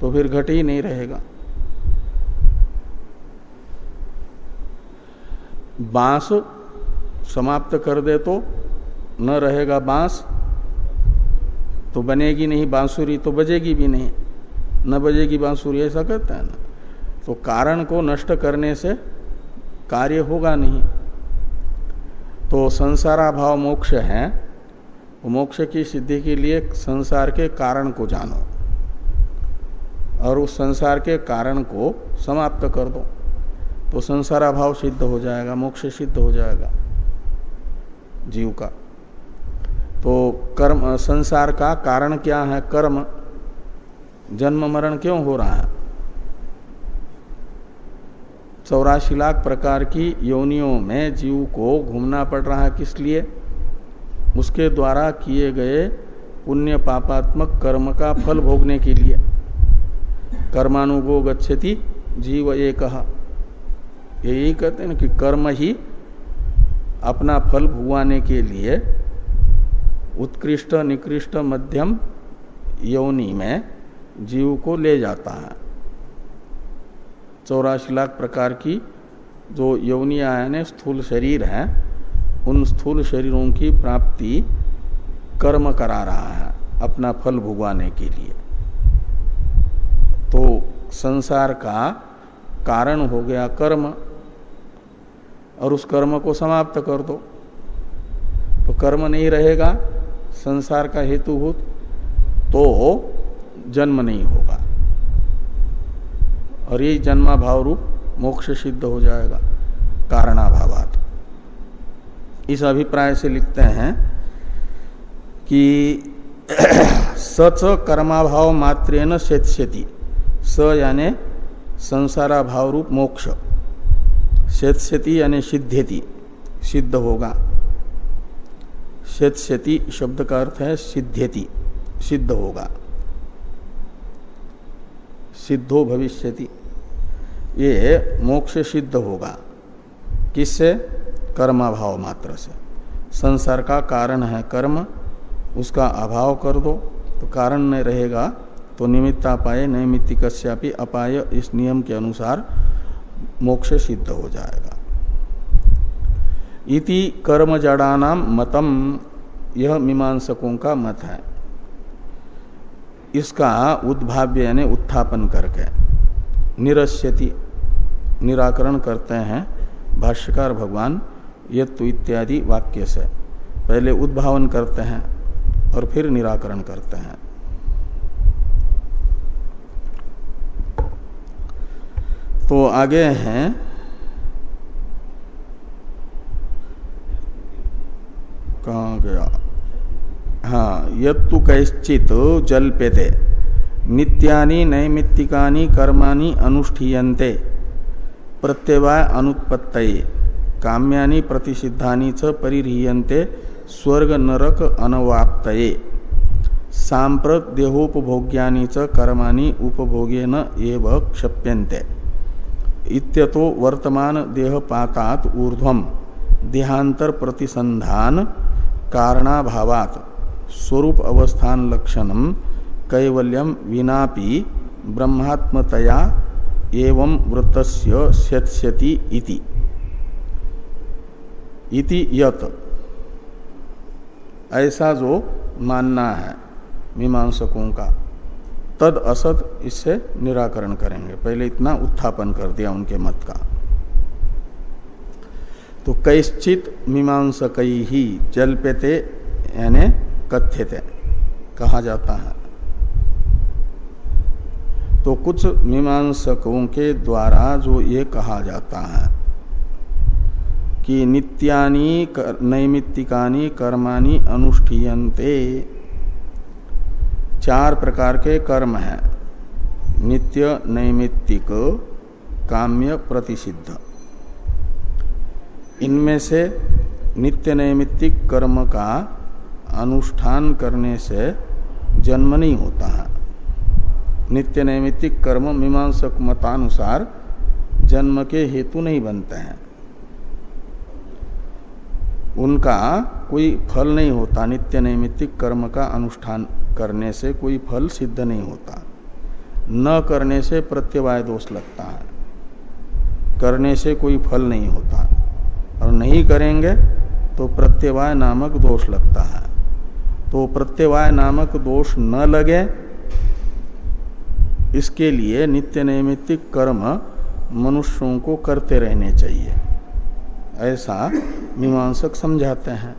तो फिर घट ही नहीं रहेगा। बाँस समाप्त कर दे तो न रहेगा बाँस तो बनेगी नहीं बांसुरी तो बजेगी भी नहीं। न बजेगी बांसुरी, ऐसा कहता है ना। तो कारण को नष्ट करने से कार्य होगा नहीं। तो संसारा भाव मोक्ष है। मोक्ष की सिद्धि के लिए संसार के कारण को जानो और उस संसार के कारण को समाप्त कर दो। तो संसारा भाव सिद्ध हो जाएगा, मोक्ष सिद्ध हो जाएगा जीव का। तो कर्म, संसार का कारण क्या है? कर्म। जन्म मरण क्यों हो रहा है? चौरासी लाख प्रकार की योनियों में जीव को घूमना पड़ रहा है किस लिए? उसके द्वारा किए गए पुण्य पापात्मक कर्म का फल भोगने के लिए। कर्मानुगो गच्छति जीव ये कहा यही कहते हैं कि कर्म ही अपना फल भुगवाने के लिए उत्कृष्ट, निकृष्ट, मध्यम यौनी में जीव को ले जाता है। चौरासी लाख प्रकार की जो यौनिया यानी स्थूल शरीर है उन स्थूल शरीरों की प्राप्ति कर्म करा रहा है, अपना फल भुगवाने के लिए। तो संसार का कारण हो गया कर्म, और उस कर्म को समाप्त कर दो। तो कर्म नहीं रहेगा, संसार का हेतुभूत तो जन्म नहीं होगा। और ये जन्मा भाव रूप मोक्ष सिद्ध हो जाएगा, कारणाभावात। इस अभिप्राय से लिखते हैं कि सच कर्माभाव मात्रेन शेत्स्यति। स यानि संसारा भाव रूप मोक्ष। शेत्स्यति यानी सिद्धेति सिद्ध होगा। शेत्स्यति शब्द का अर्थ है सिद्धेति सिद्ध होगा। सिद्धो भविष्यति। ये मोक्ष सिद्ध होगा। किससे? कर्माभाव मात्र से। संसार का कारण है कर्म, उसका अभाव कर दो तो कारण नहीं रहेगा तो निमित्तापाय नैमित्तिकस्यापि अपाय, इस नियम के अनुसार मोक्ष सिद्ध हो जाएगा। इति कर्म जड़ानाम मतम, यह मीमांसकों का मत है। इसका उद्भाव्य यानी उत्थापन करके निरस्यति, निराकरण करते हैं भाष्यकार भगवान यत्तु इत्यादि वाक्य से। पहले उद्भावन करते हैं और फिर निराकरण करते हैं। तो आगे हैं। कहा गया? हाँ यत्तु कैश्चित जल्प्यते। नित्यानि नैमित्तिकानि कर्माणि अनुष्ठीयन्ते। प्रत्यवाय अनुत्पत्त काम्यानि प्रतिषिद्धानि च परिह्रियन्ते स्वर्ग नरक अनवाप्तये। सांप्रत देहोपभोग्यानि च कर्माणि उपभोगेन एव क्षप्यन्ते। इत्यतो वर्तमान देहपातात ऊर्ध्वम देहांतर प्रतिसंधान कारणाभावात। स्वरूप अवस्थान लक्षणम कैवल्यम विनापि ब्रह्मात्मतया एवं वृत्तस्य स्यत्स्यति इति। इति यत। ऐसा जो मानना है, मीमांसकों का, तद असत इससे निराकरण करेंगे। पहले इतना उत्थापन कर दिया उनके मत का। तो कैश्चित मीमांसक ही जल्प्यते, यानी कथ्यते, कहा जाता है। तो कुछ मीमांसकों के द्वारा जो ये कहा जाता है कि नित्यानि कर, नैमित्तिकानि कर्माणि अनुष्ठीयन्ते। चार प्रकार के कर्म हैं। नित्य नैमित्तिक काम्य प्रतिषिद्ध। इनमें से नित्य नैमित्तिक कर्म का अनुष्ठान करने से जन्म नहीं होता है। नित्य नैमित्तिक कर्म मीमांसक मतानुसार जन्म के हेतु नहीं बनते हैं। उनका कोई फल नहीं होता, नित्य नैमित्तिक कर्म का अनुष्ठान करने से कोई फल सिद्ध नहीं होता। न करने से प्रत्यवाय दोष लगता है। करने से कोई फल नहीं होता। और नहीं करेंगे तो प्रत्यवाय नामक दोष लगता है। तो प्रत्यवाय नामक दोष न लगे, इसके लिए नित्य नैमित्तिक कर्म मनुष्यों को करते रहने चाहिए। ऐसा मीमांसक समझाते हैं।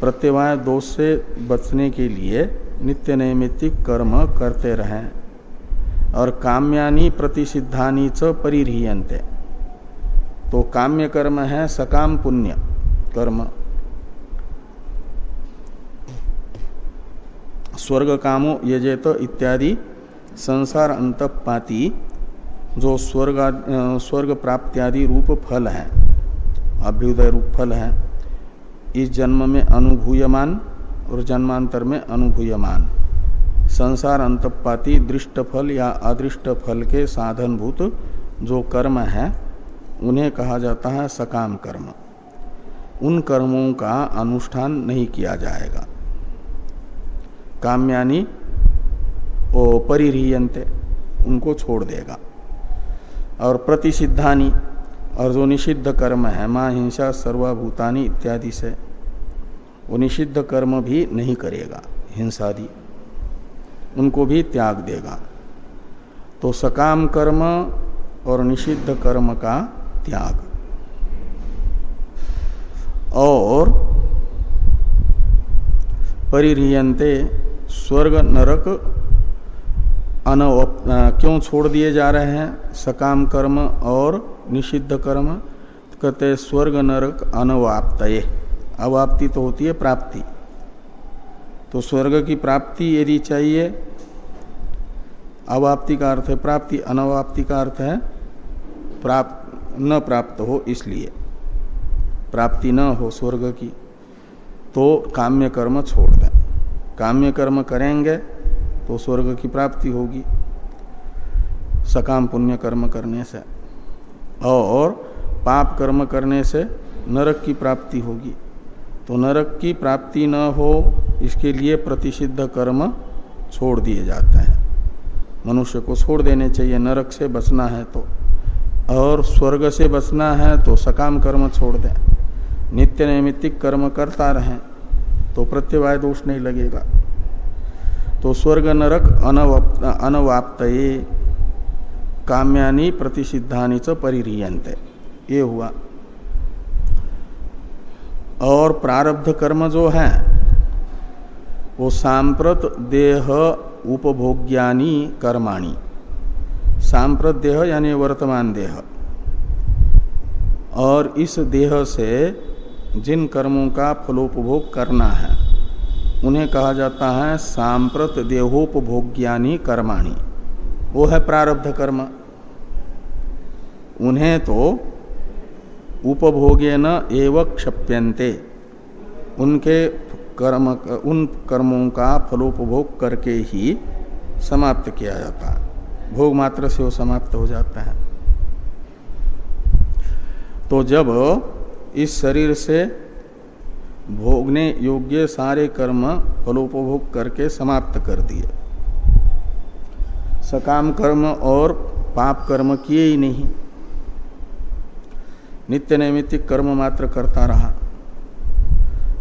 प्रत्यवाय दोष से बचने के लिए नित्य नैमित्तिक कर्म करते रहें और काम्यानि प्रतिषिद्धानी च परिह्रियंते तो काम्य कर्म है सकाम पुण्य कर्म। स्वर्ग कामो यजेत इत्यादि संसार अंतपाती जो स्वर्ग स्वर्ग प्राप्त्यादि रूप फल है। अभ्युदय रूप फल है। इस जन्म में अनुभूयमान और जन्मांतर में अनुभूयमान। संसार अंतपाती दृष्ट फल या अदृष्ट फल के साधनभूत जो कर्म है, उन्हें कहा जाता है सकाम कर्म। उन कर्मों का अनुष्ठान नहीं किया जाएगा। काम्यानी परिहयंते उनको छोड़ देगा। और प्रतिसिद्धानी और जो निषिद्ध कर्म है माँ हिंसा, सर्वभूतानी इत्यादि से वो निषिद्ध कर्म भी नहीं करेगा, हिंसादि। उनको भी त्याग देगा। तो सकाम कर्म और निषिद्ध कर्म का त्याग। और परिहयंते स्वर्ग नरक अनव क्यों छोड़ दिए जा रहे हैं? सकाम कर्म और निषिद्ध कर्म, कहते स्वर्ग नरक अनवाप्त अवाप्ति तो होती है प्राप्ति। तो स्वर्ग की प्राप्ति यदि चाहिए, अवाप्ति का अर्थ है प्राप्ति, अनवाप्ति का अर्थ है प्राप्त न प्राप्त हो इसलिए। प्राप्ति न हो स्वर्ग की तो काम्य कर्म छोड़ दें। काम्य कर्म करेंगे तो स्वर्ग की प्राप्ति होगी। सकाम पुण्य कर्म करने से। और पाप कर्म करने से नरक की प्राप्ति होगी। तो नरक की प्राप्ति न हो, इसके लिए प्रतिषिद्ध कर्म छोड़ दिए जाते हैं। मनुष्य को छोड़ देने चाहिए, नरक से बचना है तो। और स्वर्ग से बचना है तो सकाम कर्म छोड़ दें। नित्य नैमित्तिक कर्म करता रहें तो प्रत्यवाय दोष नहीं लगेगा। तो स्वर्ग नरक अनवाप्त काम्यानि प्रतिषिद्धानि च परिरियंते ये हुआ। और प्रारब्ध कर्म जो है, वो सांप्रत देह उपभोग्यानी कर्माणी। सांप्रत देह यानी वर्तमान देह। और इस देह से जिन कर्मों का फलोपभोग करना है, उन्हें कहा जाता है सांप्रत देहोपभोग्यानी कर्माणी। वो है प्रारब्ध कर्म। उन्हें तो उपभोगे न एव क्षप्यंते उनके कर्म, उन कर्मों का फलोपभोग करके ही समाप्त किया जाता है। भोग मात्र से वो समाप्त हो जाता है। तो जब इस शरीर से भोगने योग्य सारे कर्म फलोपभोग करके समाप्त कर दिए सकाम कर्म और पाप कर्म किए ही नहीं। नित्य नैमित्तिक कर्म मात्र करता रहा।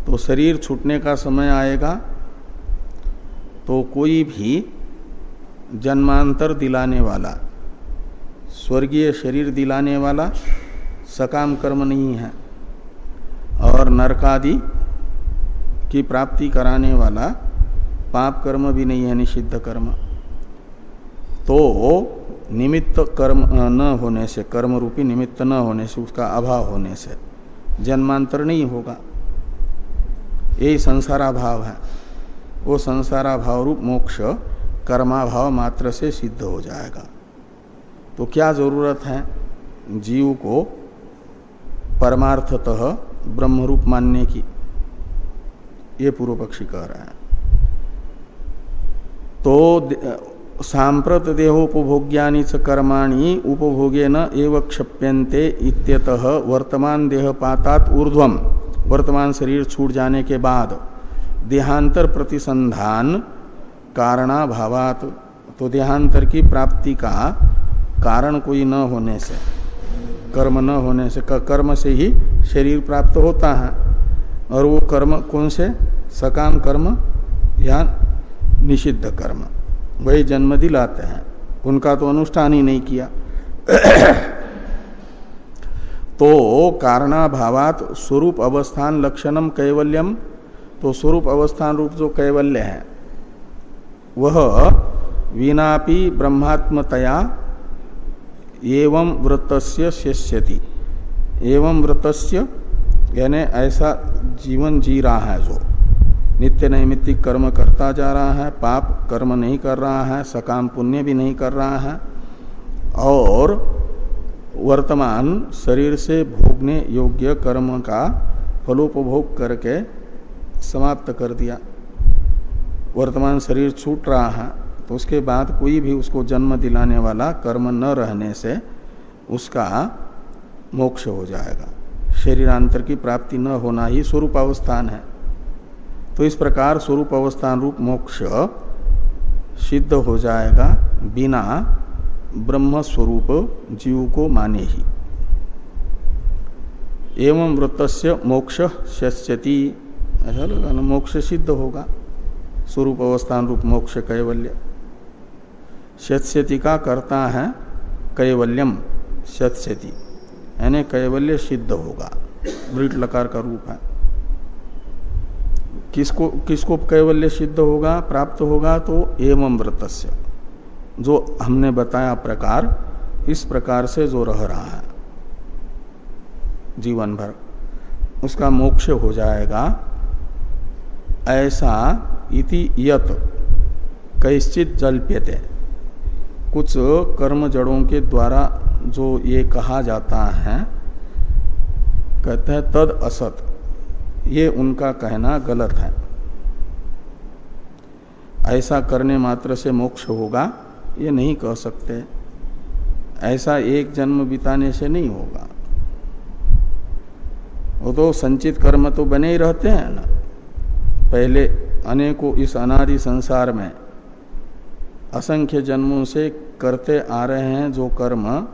तो शरीर छूटने का समय आएगा तो कोई भी जन्मांतर दिलाने वाला, स्वर्गीय शरीर दिलाने वाला सकाम कर्म नहीं है। और नरकादि की प्राप्ति कराने वाला पाप कर्म भी नहीं है, निषिद्ध कर्म। तो निमित्त कर्म न होने से कर्म रूपी निमित्त न होने से, उसका अभाव होने से जन्मांतर नहीं होगा। यही संसारा भाव है। वो संसारा भाव रूप मोक्ष कर्माभाव मात्र से सिद्ध हो जाएगा। तो क्या ज़रूरत है? जीव को परमार्थतः ब्रह्म रूप मानने की। ये पूर्व पक्षी कह रहा है। तो सांप्रत देहोपभोग्यानि च कर्माणि उपभोगे न एव क्षप्यन्ते इत्यतः वर्तमान देहपातात ऊर्ध्वम। वर्तमान शरीर छूट जाने के बाद देहांतर प्रतिसंधान कारणाभावात तो देहांतर की प्राप्ति का कारण कोई न होने से, कर्म न होने से कर्म से ही शरीर प्राप्त होता है। और वो कर्म कौन से? सकाम कर्म या निषिद्ध कर्म। वही जन्म दिलाते हैं। उनका तो अनुष्ठान ही नहीं किया। तो कारणाभावात स्वरूप अवस्थान लक्षणम कैवल्यम तो स्वरूप अवस्थान रूप जो कैवल्य है, वह विनापि ब्रह्मात्मतया एवं वृत्तस्य शिष्यति। एवं वृत्तस्य यानी ऐसा जीवन जी रहा है जो। नित्य नैमित्तिक कर्म करता जा रहा है, पाप कर्म नहीं कर रहा है, सकाम पुण्य भी नहीं कर रहा है, और वर्तमान शरीर से भोगने योग्य कर्म का फलोपभोग करके समाप्त कर दिया। वर्तमान शरीर छूट रहा है तो उसके बाद कोई भी उसको जन्म दिलाने वाला कर्म न रहने से उसका मोक्ष हो जाएगा। शरीरांतर की प्राप्ति न होना ही स्वरूप अवस्थान है। तो इस प्रकार स्वरूप अवस्थान रूप मोक्ष सिद्ध हो जाएगा बिना ब्रह्म स्वरूप जीव को माने ही। एवं वृत्तस्य मोक्ष शस्यति। ऐसा लगा ना, मोक्ष सिद्ध होगा। स्वरूप अवस्थान रूप मोक्ष कैवल्य। शस्यति का करता है कैवल्यम शस्यति। यानी कैवल्य सिद्ध होगा। वृट लकार का रूप है। किसको किसको कैवल्य सिद्ध होगा, प्राप्त होगा तो एवं व्रतस्य। जो हमने बताया प्रकार, इस प्रकार से जो रह रहा है जीवन भर उसका मोक्ष हो जाएगा। ऐसा इति यत, कैश्चित जल्प्यते। कुछ कर्म जड़ों के द्वारा जो ये कहा जाता है, कहते हैं तद असत। ये उनका कहना गलत है। ऐसा करने मात्र से मोक्ष होगा, ये नहीं कह सकते। ऐसा एक जन्म बिताने से नहीं होगा। वो तो संचित कर्म तो बने ही रहते हैं ना। पहले अनेकों इस अनादि संसार में असंख्य जन्मों से करते आ रहे हैं जो कर्म,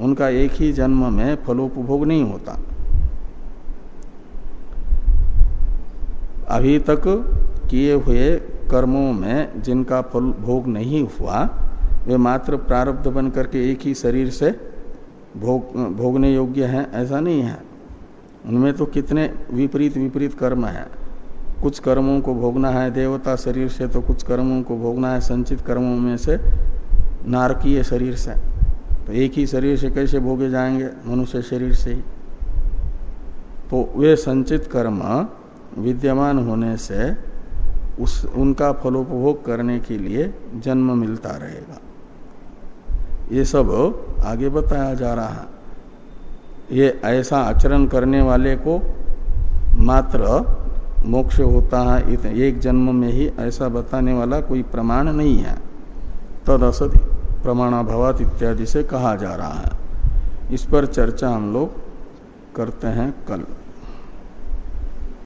उनका एक ही जन्म में फलोपभोग नहीं होता। अभी तक किए हुए कर्मों में जिनका फल भोग नहीं हुआ, वे मात्र प्रारब्ध बन करके एक ही शरीर से भोग, भोगने योग्य हैं, ऐसा नहीं है। उनमें तो कितने विपरीत विपरीत कर्म है। कुछ कर्मों को भोगना है देवता शरीर से तो कुछ कर्मों को भोगना है संचित कर्मों में से नारकीय शरीर से। तो एक ही शरीर से कैसे भोगे जाएँगे? मनुष्य शरीर से ही। तो वे संचित कर्म विद्यमान होने से उस, उनका फलोपभोग करने के लिए जन्म मिलता रहेगा। ये सब आगे बताया जा रहा है। ये ऐसा आचरण करने वाले को मात्र मोक्ष होता है एक जन्म में ही ऐसा बताने वाला कोई प्रमाण नहीं है। तद असत प्रमाणाभावात इत्यादि से कहा जा रहा है। इस पर चर्चा हम लोग करते हैं कल।